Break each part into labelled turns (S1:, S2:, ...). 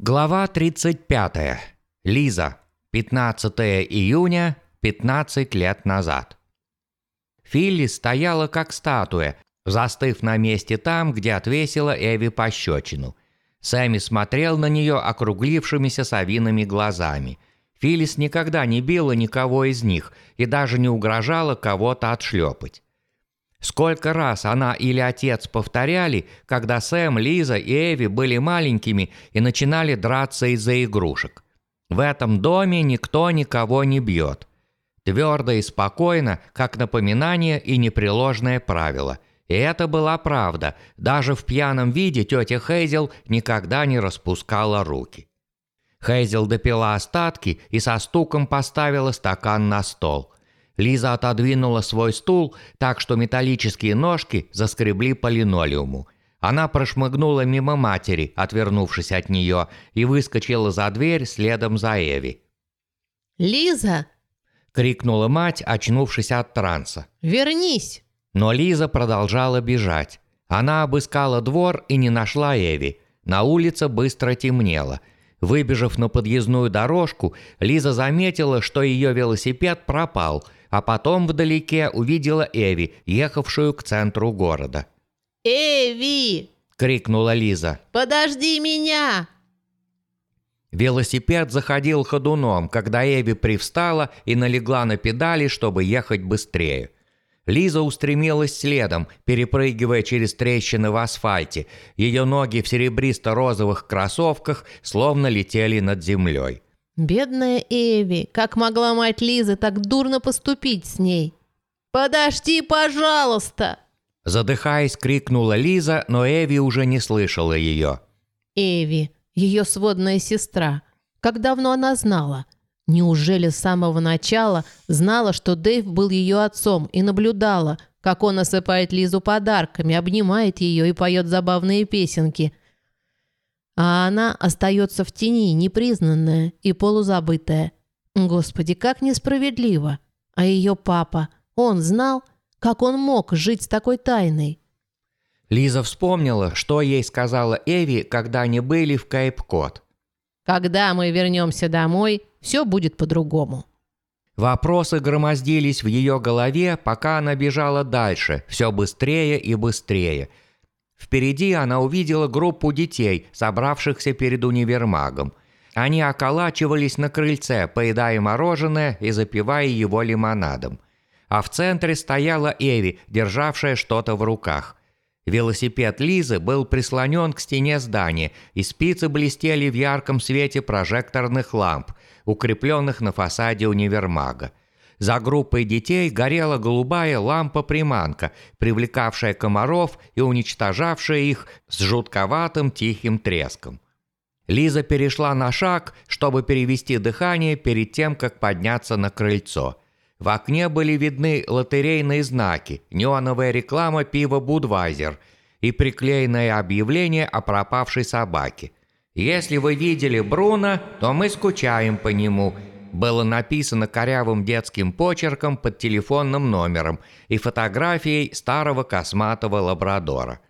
S1: Глава 35. Лиза. 15 июня, 15 лет назад. Филли стояла как статуя, застыв на месте там, где отвесила Эви пощечину. Сэмми смотрел на нее округлившимися совиными глазами. Филлис никогда не била никого из них и даже не угрожала кого-то отшлепать. Сколько раз она или отец повторяли, когда Сэм, Лиза и Эви были маленькими и начинали драться из-за игрушек. В этом доме никто никого не бьет. Твердо и спокойно, как напоминание и непреложное правило. И это была правда. Даже в пьяном виде тетя Хейзел никогда не распускала руки. Хейзел допила остатки и со стуком поставила стакан на стол – Лиза отодвинула свой стул так, что металлические ножки заскребли по линолеуму. Она прошмыгнула мимо матери, отвернувшись от нее, и выскочила за дверь следом за Эви.
S2: «Лиза!»
S1: – крикнула мать, очнувшись от транса.
S2: «Вернись!»
S1: Но Лиза продолжала бежать. Она обыскала двор и не нашла Эви. На улице быстро темнело. Выбежав на подъездную дорожку, Лиза заметила, что ее велосипед пропал – а потом вдалеке увидела Эви, ехавшую к центру города.
S2: «Эви!»
S1: – крикнула Лиза.
S2: «Подожди меня!»
S1: Велосипед заходил ходуном, когда Эви привстала и налегла на педали, чтобы ехать быстрее. Лиза устремилась следом, перепрыгивая через трещины в асфальте. Ее ноги в серебристо-розовых кроссовках словно летели над землей.
S2: Бедная Эви, как могла мать Лизы так дурно поступить с ней? «Подожди, пожалуйста!»
S1: Задыхаясь, крикнула Лиза, но Эви уже не слышала ее.
S2: Эви, ее сводная сестра. Как давно она знала? Неужели с самого начала знала, что Дэйв был ее отцом и наблюдала, как он осыпает Лизу подарками, обнимает ее и поет забавные песенки – а она остается в тени, непризнанная и полузабытая. Господи, как несправедливо. А ее папа, он знал, как он мог жить с такой тайной.
S1: Лиза вспомнила, что ей сказала Эви, когда они были в Кейп-Кот.
S2: «Когда мы вернемся домой, все будет по-другому».
S1: Вопросы громоздились в ее голове, пока она бежала дальше, все быстрее и быстрее – Впереди она увидела группу детей, собравшихся перед универмагом. Они околачивались на крыльце, поедая мороженое и запивая его лимонадом. А в центре стояла Эви, державшая что-то в руках. Велосипед Лизы был прислонен к стене здания, и спицы блестели в ярком свете прожекторных ламп, укрепленных на фасаде универмага. За группой детей горела голубая лампа-приманка, привлекавшая комаров и уничтожавшая их с жутковатым тихим треском. Лиза перешла на шаг, чтобы перевести дыхание перед тем, как подняться на крыльцо. В окне были видны лотерейные знаки, неоновая реклама пива «Будвайзер» и приклеенное объявление о пропавшей собаке. «Если вы видели Бруно, то мы скучаем по нему», было написано корявым детским почерком под телефонным номером и фотографией старого косматого лабрадора.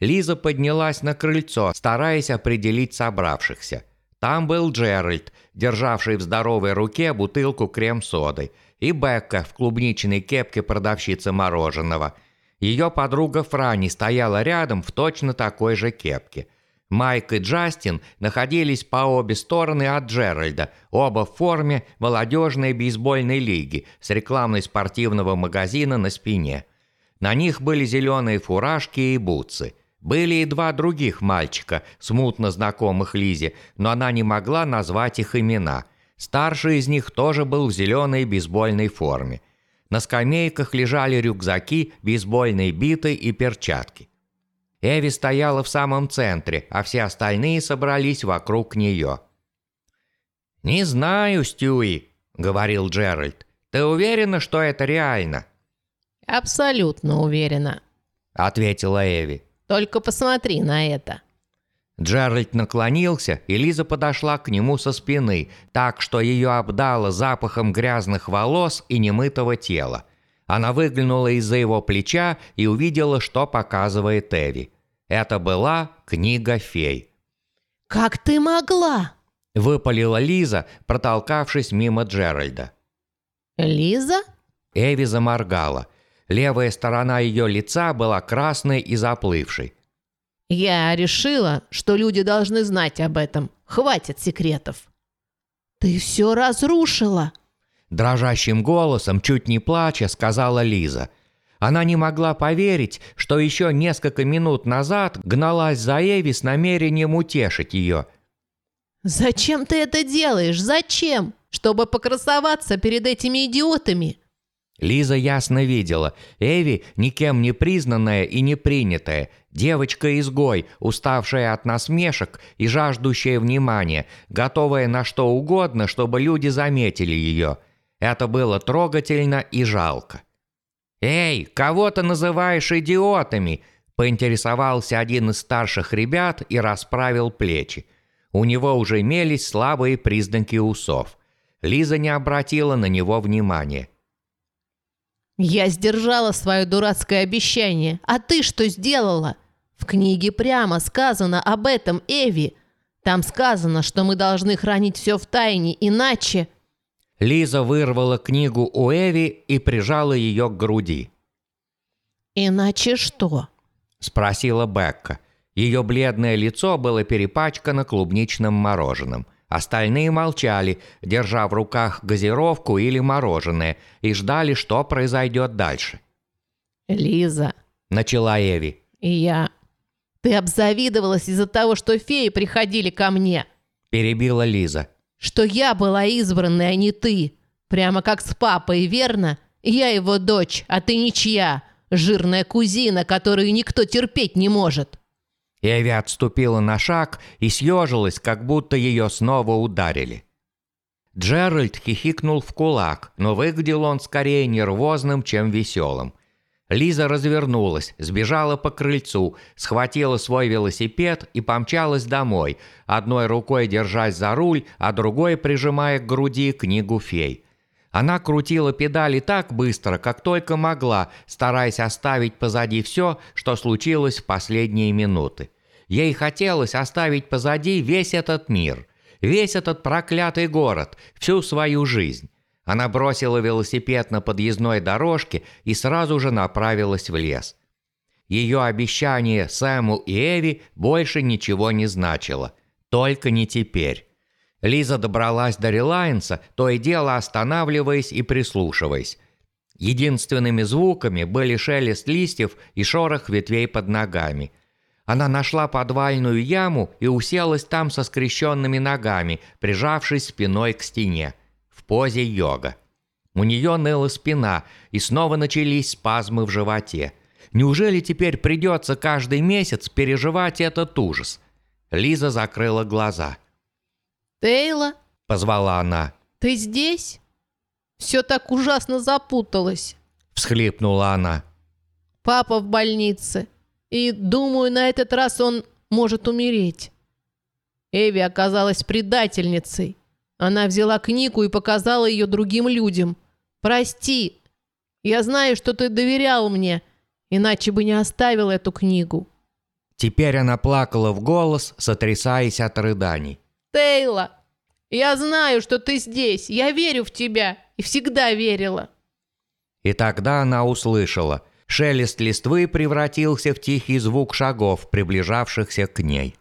S1: Лиза поднялась на крыльцо, стараясь определить собравшихся. Там был Джеральд, державший в здоровой руке бутылку крем-соды, и Бекка в клубничной кепке продавщицы мороженого. Ее подруга Франи стояла рядом в точно такой же кепке – Майк и Джастин находились по обе стороны от Джеральда, оба в форме молодежной бейсбольной лиги с рекламой спортивного магазина на спине. На них были зеленые фуражки и бутсы. Были и два других мальчика, смутно знакомых Лизе, но она не могла назвать их имена. Старший из них тоже был в зеленой бейсбольной форме. На скамейках лежали рюкзаки, бейсбольные биты и перчатки. Эви стояла в самом центре, а все остальные собрались вокруг нее. «Не знаю, Стюи», — говорил Джеральд. «Ты уверена, что это реально?»
S2: «Абсолютно уверена», —
S1: ответила Эви.
S2: «Только посмотри на это».
S1: Джеральд наклонился, и Лиза подошла к нему со спины, так что ее обдало запахом грязных волос и немытого тела. Она выглянула из-за его плеча и увидела, что показывает Эви. Это была книга фей.
S2: Как ты могла?»
S1: – выпалила Лиза, протолкавшись мимо Джеральда.
S2: «Лиза?»
S1: Эви заморгала. Левая сторона ее лица была красной и заплывшей.
S2: «Я решила, что люди должны знать об этом. Хватит секретов». «Ты все разрушила!»
S1: Дрожащим голосом, чуть не плача, сказала Лиза. Она не могла поверить, что еще несколько минут назад гналась за Эви с намерением утешить ее.
S2: «Зачем ты это делаешь? Зачем? Чтобы покрасоваться перед этими идиотами?»
S1: Лиза ясно видела, Эви никем не признанная и не принятая, девочка-изгой, уставшая от насмешек и жаждущая внимания, готовая на что угодно, чтобы люди заметили ее. Это было трогательно и жалко. «Эй, кого ты называешь идиотами?» – поинтересовался один из старших ребят и расправил плечи. У него уже имелись слабые признаки усов. Лиза не обратила на него внимания.
S2: «Я сдержала свое дурацкое обещание. А ты что сделала? В книге прямо сказано об этом, Эви. Там сказано, что мы должны хранить все в тайне, иначе...»
S1: Лиза вырвала книгу у Эви и прижала ее к груди.
S2: «Иначе что?»
S1: – спросила Бекка. Ее бледное лицо было перепачкано клубничным мороженым. Остальные молчали, держа в руках газировку или мороженое, и ждали, что произойдет дальше.
S2: «Лиза», –
S1: начала Эви.
S2: «Я... Ты обзавидовалась из-за того, что феи приходили ко мне», –
S1: перебила Лиза
S2: что я была избранной, а не ты. Прямо как с папой, верно? Я его дочь, а ты ничья. Жирная кузина, которую никто терпеть не может».
S1: Эви отступила на шаг и съежилась, как будто ее снова ударили. Джеральд хихикнул в кулак, но выглядел он скорее нервозным, чем веселым – Лиза развернулась, сбежала по крыльцу, схватила свой велосипед и помчалась домой, одной рукой держась за руль, а другой прижимая к груди книгу фей. Она крутила педали так быстро, как только могла, стараясь оставить позади все, что случилось в последние минуты. Ей хотелось оставить позади весь этот мир, весь этот проклятый город, всю свою жизнь. Она бросила велосипед на подъездной дорожке и сразу же направилась в лес. Ее обещание Сэму и Эви больше ничего не значило. Только не теперь. Лиза добралась до Релайнса, то и дело останавливаясь и прислушиваясь. Единственными звуками были шелест листьев и шорох ветвей под ногами. Она нашла подвальную яму и уселась там со скрещенными ногами, прижавшись спиной к стене позе йога. У нее ныла спина, и снова начались спазмы в животе. Неужели теперь придется каждый месяц переживать этот ужас? Лиза закрыла глаза.
S2: «Тейла?»
S1: – позвала она.
S2: «Ты здесь? Все так ужасно запуталось!»
S1: – всхлипнула она.
S2: «Папа в больнице, и, думаю, на этот раз он может умереть. Эви оказалась предательницей. Она взяла книгу и показала ее другим людям. «Прости, я знаю, что ты доверял мне, иначе бы не оставил эту книгу».
S1: Теперь она плакала в голос, сотрясаясь от рыданий.
S2: «Тейла, я знаю, что ты здесь, я верю в тебя и всегда верила».
S1: И тогда она услышала. Шелест листвы превратился в тихий звук шагов, приближавшихся к ней.